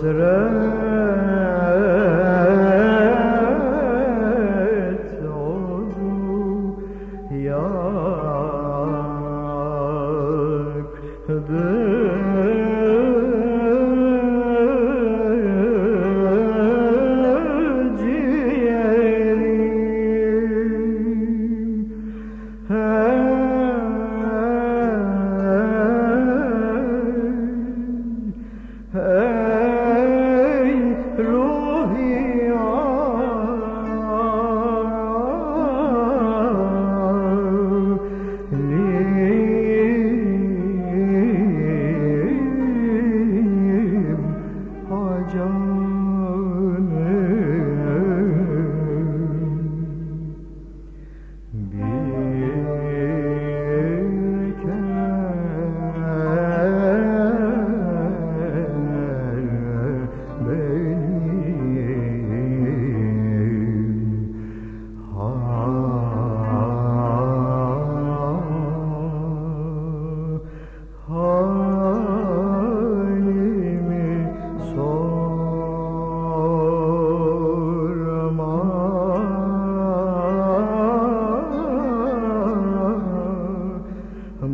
sıra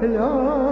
Hello.